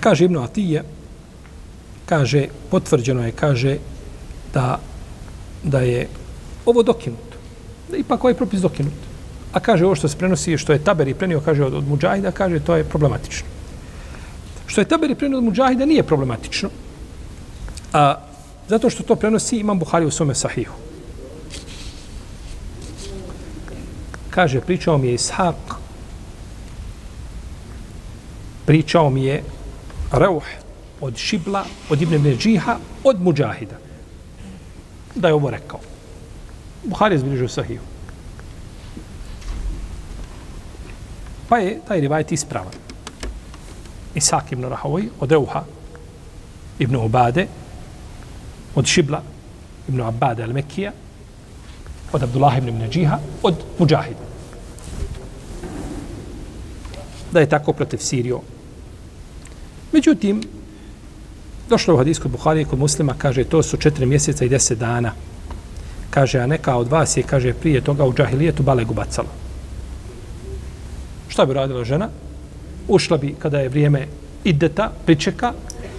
Kaže Ibnu Atije, kaže, potvrđeno je, kaže, da, da je ovo dokinuto. Da ipak ovaj propis dokinut. A kaže, ovo što se prenosi, što je Taberi prenio, kaže, od, od Mujahida, kaže, to je problematično. Što je Taberi prenio od Mujahida nije problematično. A, zato što to prenosi Imam Buhari u svome sahihu. Kaže, pričao mi je Ishaq, pričao mi je Rauh od Šibla, od Ibn Međiha, od Mujahida. Da je ovo rekao. Buhari je zbližio sahiju. Pa je taj rivajet ispravan. Isak ibn Rahovoj od Euha, ibn Ubade, od Šibla, ibn Abade al-Mekija, od Abdullah ibn Neđiha, od Mujahida. Da je tako protiv Sirio. Međutim, došlo u hadijskoj Buhari i kod muslima, kaže, to su četiri mjeseca i deset dana. Kaže, a neka od vas je, kaže, prije toga u džahilijetu balegu bacala. Šta bi radila žena? ušla bi kada je vrijeme ideta, pričeka,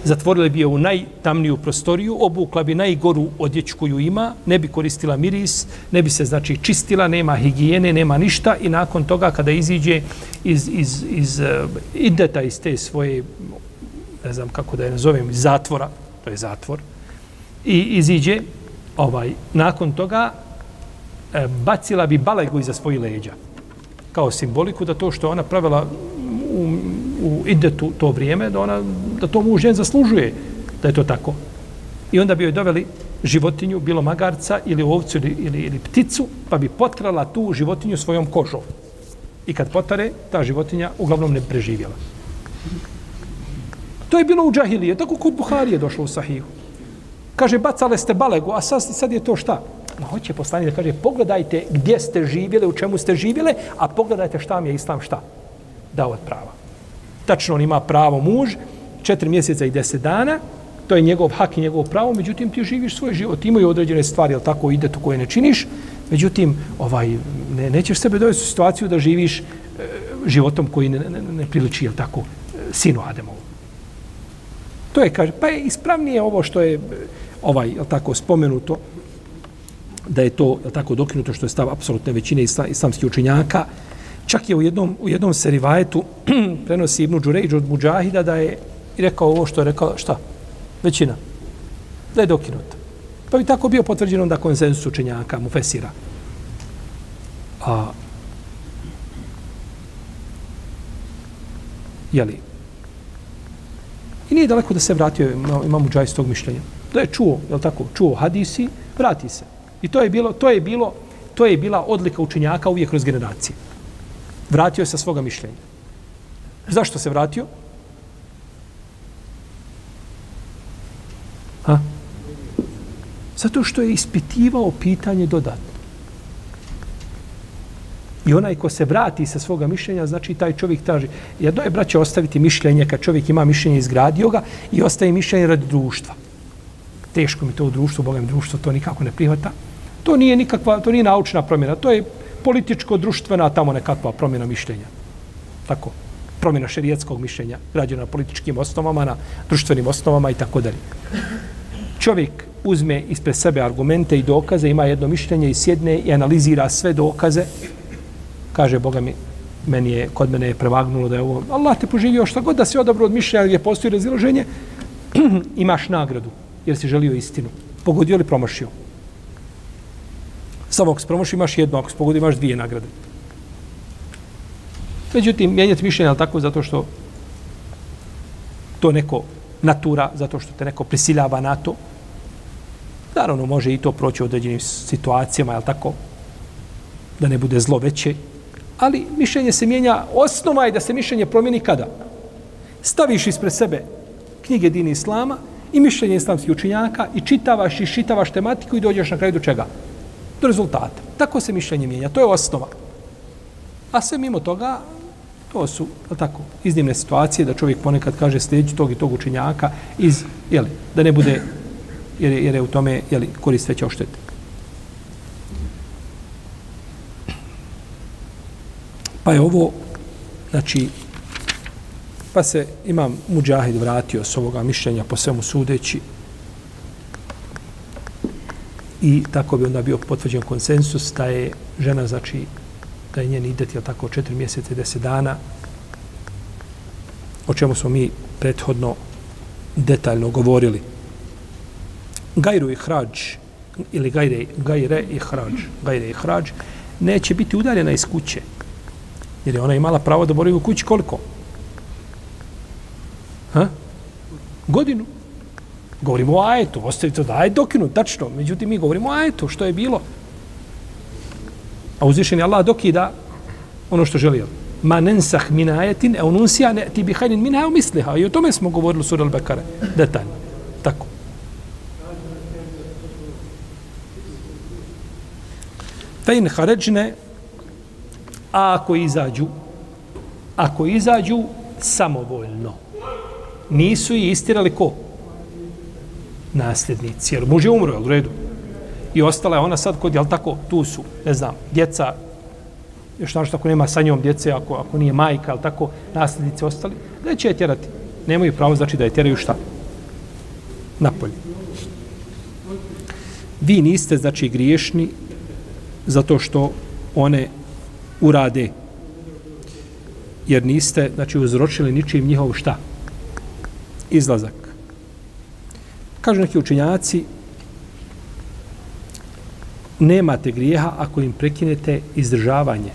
zatvorila bi je u najtamniju prostoriju, obukla bi najgoru odjeću koju ima, ne bi koristila miris, ne bi se znači čistila, nema higijene, nema ništa i nakon toga kada iziđe iz, iz, iz eh, ideta iz te svoje, ne znam kako da je nazovem, zatvora, to je zatvor, i iziđe, ovaj, nakon toga e, bacila bi balegu iza svojih leđa kao simboliku da to što ona pravila u, u idetu to vrijeme, da, ona, da to muž zaslužuje da je to tako. I onda bi joj doveli životinju, bilo magarca ili ovcu ili, ili, ili pticu, pa bi potrala tu životinju svojom kožom. I kad potare, ta životinja uglavnom ne preživjela. To je bilo u džahilije, tako kod Buhari je došlo u sahihu. Kaže, bacale ste balegu, a sad, sad je to šta? No, hoće poslanik da kaže, pogledajte gdje ste živjeli, u čemu ste živjeli, a pogledajte šta mi je islam šta dao od prava. Tačno on ima pravo muž, četiri mjeseca i deset dana, to je njegov hak i njegov pravo, međutim ti živiš svoj život, imaju određene stvari, ali tako ide to koje ne činiš, međutim, ovaj, ne, nećeš sebe dovesti u situaciju da živiš e, životom koji ne, ne, ne priliči, jel tako, sinu Ademovu. To je, kaže, pa je ispravnije ovo što je eh, ovaj, je tako, spomenuto, da je to je tako dokinuto što je stav apsolutne većine isla, islamskih učinjaka. Čak je u jednom, u jednom serivajetu prenosi Ibnu Đurejđ od Mujahida da je rekao ovo što je rekao, šta? Većina. Da je dokinuto. Pa bi tako bio potvrđen onda konsensus učenjaka, mu fesira. A, jeli, I nije daleko da se vratio imam Džaj s tog mišljenja. Da je čuo, je tako, čuo hadisi, vrati se. I to je bilo, to je bilo, to je bila odlika učenjaka uvijek kroz generacije. Vratio je sa svoga mišljenja. Zašto se vratio? Ha? Zato što je ispitivao pitanje dodatno. I onaj ko se vrati sa svoga mišljenja, znači taj čovjek traži. Jedno je, braće, ostaviti mišljenje kad čovjek ima mišljenje izgradio ga i ostaje mišljenje radi društva. Teško mi to u društvu, Boga mi društvo to nikako ne prihvata. To nije nikakva, to nije naučna promjena, to je političko-društvena tamo nekakva promjena mišljenja. Tako, promjena šerijetskog mišljenja, građena na političkim osnovama, na društvenim osnovama i tako dalje. Čovjek uzme ispred sebe argumente i dokaze, ima jedno mišljenje i sjedne i analizira sve dokaze kaže Boga mi, meni je, kod mene je prevagnulo da je ovo, Allah te poživio šta god da se odabro od mišljenja gdje postoji raziloženje, imaš nagradu, jer si želio istinu. Pogodio li promašio? Samo ako promašio imaš jedno, ako pogodio imaš dvije nagrade. Međutim, mijenjati mišljenje, ali tako, zato što to neko natura, zato što te neko prisiljava na to, naravno može i to proći u određenim situacijama, je tako, da ne bude zlo veće, ali mišljenje se mijenja, osnova je da se mišljenje promijeni kada? Staviš ispred sebe knjige dini Islama i mišljenje islamskih učinjaka i čitavaš i šitavaš tematiku i dođeš na kraju do čega? Do rezultata. Tako se mišljenje mijenja, to je osnova. A sve mimo toga, to su, tako, iznimne situacije da čovjek ponekad kaže sljedeći tog i tog učinjaka iz, jeli, da ne bude, jer je, jer je u tome, jeli, korist veća oštete. Pa je ovo, znači, pa se imam muđahid vratio s ovoga mišljenja po svemu sudeći i tako bi onda bio potvrđen konsensus da je žena, znači, da je njen idet, jel tako, četiri mjeseca i deset dana, o čemu smo mi prethodno detaljno govorili. Gajru i hrađ, ili gajre, gajre i hrađ, gajre i hrađ, neće biti udaljena iz kuće, Jer je ona imala pravo da boravi u kući koliko? Ha? Godinu. Govorimo o ajetu, ostavite da ajet dokinu, tačno. Međutim, mi govorimo o ajetu, što je bilo. A uzvišen je Allah dokida ono što želi. Ma nensah min ajetin, e ununsija ne ti bihajnin min hao misliha. I o tome smo govorili u sura al-Bekare. Detaljno. Tako. Fe in haređne A ako izađu, ako izađu samovoljno, nisu i istirali ko? Nasljednici. Jer muž je umro, u redu? I ostala je ona sad kod, jel tako, tu su, ne znam, djeca, još našto ako nema sa njom djece, ako, ako nije majka, jel tako, nasljednici ostali, da će je tjerati. Nemaju pravo, znači da je tjeraju šta? Napolje. Vi niste, znači, griješni zato što one urade. Jer niste, znači, uzročili ničim njihov šta? Izlazak. Kažu neki učinjaci, nemate grijeha ako im prekinete izdržavanje.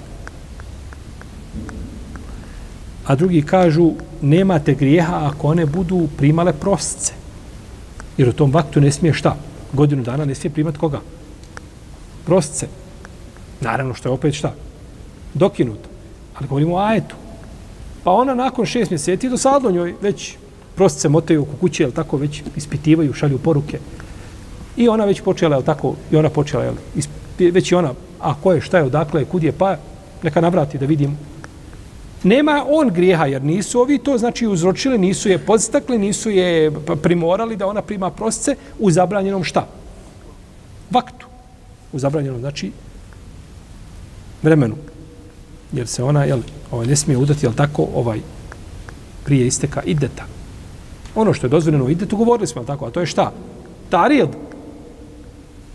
A drugi kažu, nemate grijeha ako one budu primale prosce. Jer u tom vaktu ne smije šta? Godinu dana ne smije primati koga? Prosce. Naravno što je opet šta? Dokinuto. Ali govorimo o ajetu. Pa ona nakon šest mjeseci do sadlo njoj već prostice motaju oko kuće, jel tako, već ispitivaju, šalju poruke. I ona već počela, jel tako, i ona počela, jel, već i ona, a ko je, šta je, odakle, kud je, pa neka navrati da vidim. Nema on grijeha, jer nisu ovi to, znači, uzročili, nisu je podstakli, nisu je primorali da ona prima prostice u zabranjenom šta? Vaktu. U zabranjenom, znači, vremenu jer se ona jel, ovaj, ne smije udati, jel tako, ovaj, prije isteka ideta. Ono što je dozvoljeno u idetu, govorili smo, jel tako, a to je šta? Tarijed.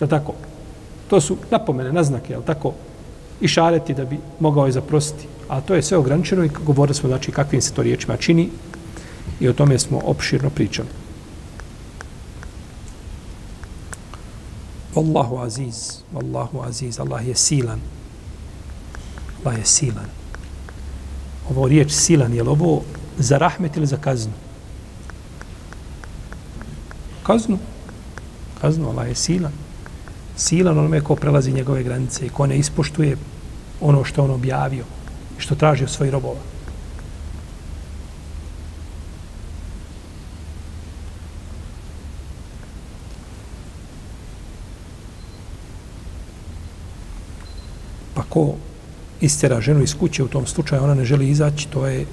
Jel tako? To su napomene, naznake, jel tako? I šareti da bi mogao je zaprositi. A to je sve ograničeno i govorili smo znači kakvim se to riječima čini i o tome smo opširno pričali. Wallahu aziz, Wallahu aziz, Allah je silan pa je silan. Ovo riječ silan, je li ovo za rahmet ili za kaznu? Kaznu. Kaznu, Allah je silan. Silan onome ko prelazi njegove granice i ko ne ispoštuje ono što on objavio i što traži od svojih robova. Pa ko istjera ženu iz kuće u tom slučaju, ona ne želi izaći, to je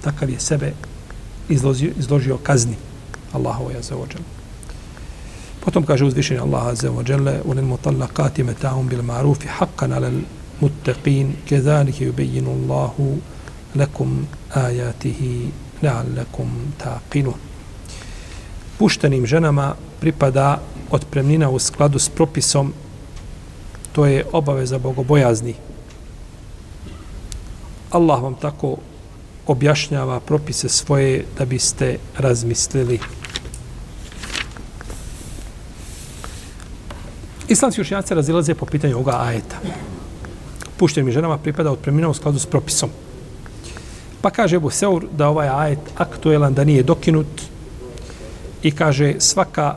takav je sebe izložio, izložio kazni. Allahu ja za ođel. Potom kaže uzvišenje Allah za wa jalla ulil mutallaqati mata'un bil ma'rufi haqqan alel muttaqin kadhalika yubayyinu Allahu lakum ayatihi la'allakum taqilun. Puštenim ženama pripada otpremnina u skladu s propisom to je obaveza bogobojazni. Allah vam tako objašnjava propise svoje da biste razmislili. Islamski učenjaci razilaze po pitanju ovoga ajeta. Puštenim ženama pripada otpremnina u skladu s propisom. Pa kaže Ebu Seur da ovaj ajet aktuelan, da nije dokinut i kaže svaka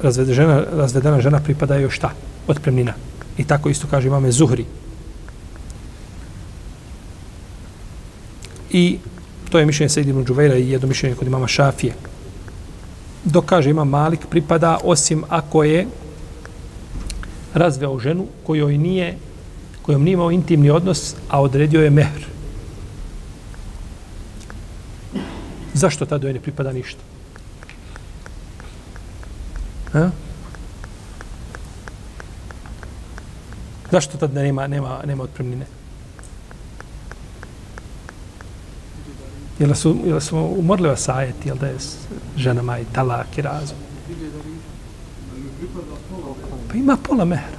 razvedena žena, razvedena žena pripada joj šta? Otpremnina. I tako isto kaže imame Zuhri. I to je mišljenje Sejdi ibn Džuvejra i jedno mišljenje kod imama Šafije. Dok kaže ima Malik pripada osim ako je razveo ženu kojoj nije kojom nije imao intimni odnos, a odredio je mehr. Zašto tada joj ne pripada ništa? Ha? Zašto tada nema, nema, nema otpremnine? Jel su, jel su umorli vas ajeti, jel da je ženama i talak i razum? Pa ima pola mehra.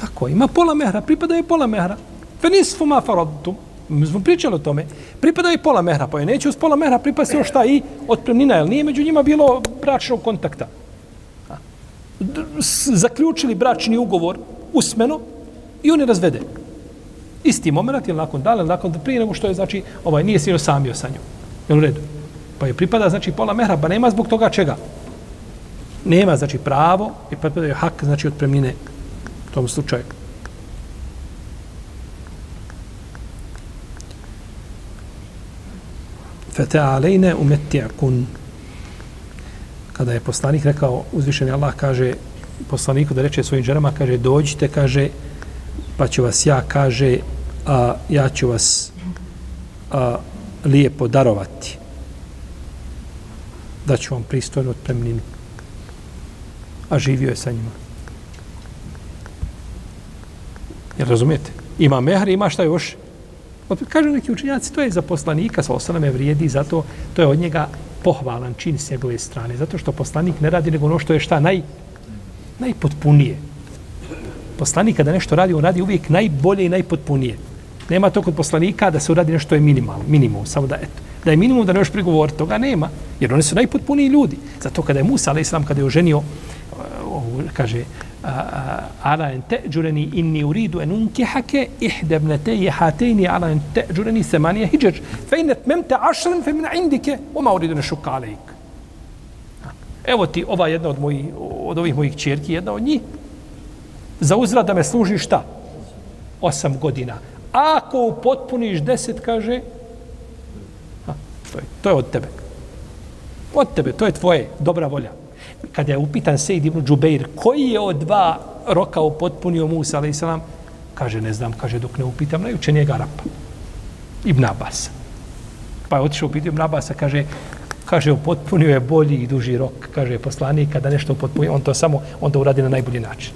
Tako, ima pola mehra, pripada je pola mehra. Fe nisfu ma farodtum. Mi smo pričali o tome. Pripada je pola mehra, pa je neće uz pola mehra pripasti još šta i otpremnina, jel nije među njima bilo bračnog kontakta. Zaključili bračni ugovor usmeno i oni razvede. Isti moment, ili nakon dale, nakon da prije nego što je, znači, ovaj, nije sino samio sa njom. Jel u redu? Pa je pripada, znači, pola mehra, pa nema zbog toga čega. Nema, znači, pravo i pripada je hak, znači, otpremnine u tom slučaju. Fete alejne umetti'kun. Kada je poslanik rekao, uzvišeni Allah kaže, poslaniku da reče svojim ženama, kaže, dođite, kaže, pa ću vas ja, kaže, a, ja ću vas a, lijepo darovati. Da ću vam pristojnu otpremninu. A živio je sa njima. Jer razumijete? Ima mehar, ima šta još? Opet kažu neki učinjaci, to je za poslanika, sa osaname vrijedi, zato to je od njega pohvalan čin s njegove strane. Zato što poslanik ne radi nego ono što je šta naj, najpotpunije. Poslanik kada nešto radi, on radi uvijek najbolje i najpotpunije. Nema to kod poslanika da se uradi nešto je minimal, minimum, samo da eto. Da je minimum da ne još prigovor, toga nema. Jer oni su najpotpuniji ljudi. Zato kada je Musa, ali islam, kada je oženio, eh, kaže, ala en teđureni inni uridu en unkihake ihdebnete jehatejni ala en teđureni semanije hijđer. Fe inet memte ašren fe mina indike oma uridu ne šuka alejk. Evo ti ova jedna od, moji, od ovih mojih čerki, jedna od njih, za uzra da me služi šta? Osam godina. Ako upotpuniš deset, kaže, ha, to, je, to je od tebe. Od tebe, to je tvoje, dobra volja kada je upitan Sejid ibn Džubeir, koji je od dva roka upotpunio Musa, ali salam, kaže, ne znam, kaže, dok ne upitam, najučenijeg Arapa, Ibn Abbas. Pa je otišao upitio Ibn Abbas, kaže, kaže, upotpunio je bolji i duži rok, kaže, poslanik, kada nešto upotpunio, on to samo, on to uradi na najbolji način.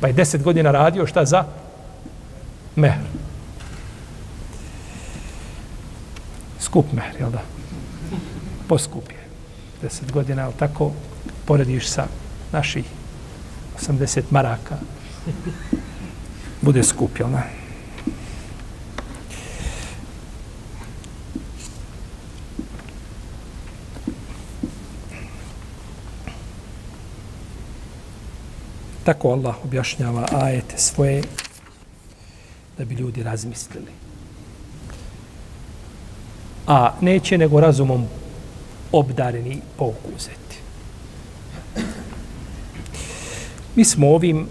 Pa je deset godina radio, šta za? Mehr. Skup mehr, jel da? Poskup je deset godina, ali tako porediš sa naših 80 maraka. Bude skup, jel ne? Tako Allah objašnjava ajete svoje da bi ljudi razmislili. A neće nego razumom obdareni pouku uzeti. Mi smo ovim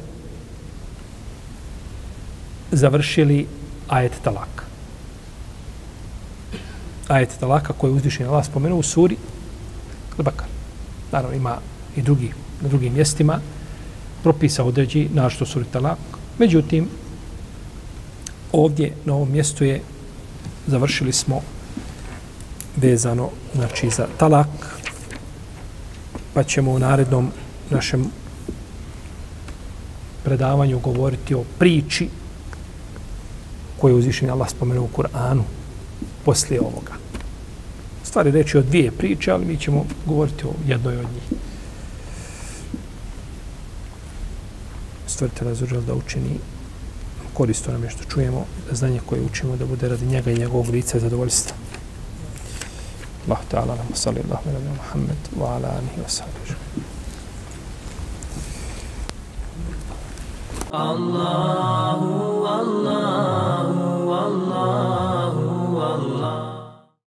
završili ajet talaka. Ajet talaka koji je uzvišen Allah spomenuo u suri Bakar. Naravno ima i drugi, na drugim mjestima propisa određi našto suri talak. Međutim, ovdje na ovom mjestu je završili smo vezano znači za talak pa ćemo u narednom našem predavanju govoriti o priči koju uzvišen Allah spomenuo u Kur'anu poslije ovoga. Stvari reći o dvije priče, ali mi ćemo govoriti o jednoj od njih. Stvrte razuđel da učini koristo nam je što čujemo, da znanje koje učimo da bude radi njega i njegovog lica i zadovoljstva. Allah ta'ala nam salli Allah ala Muhammed wa ala alihi wa sahbihi. Allahu, Allahu, Allahu.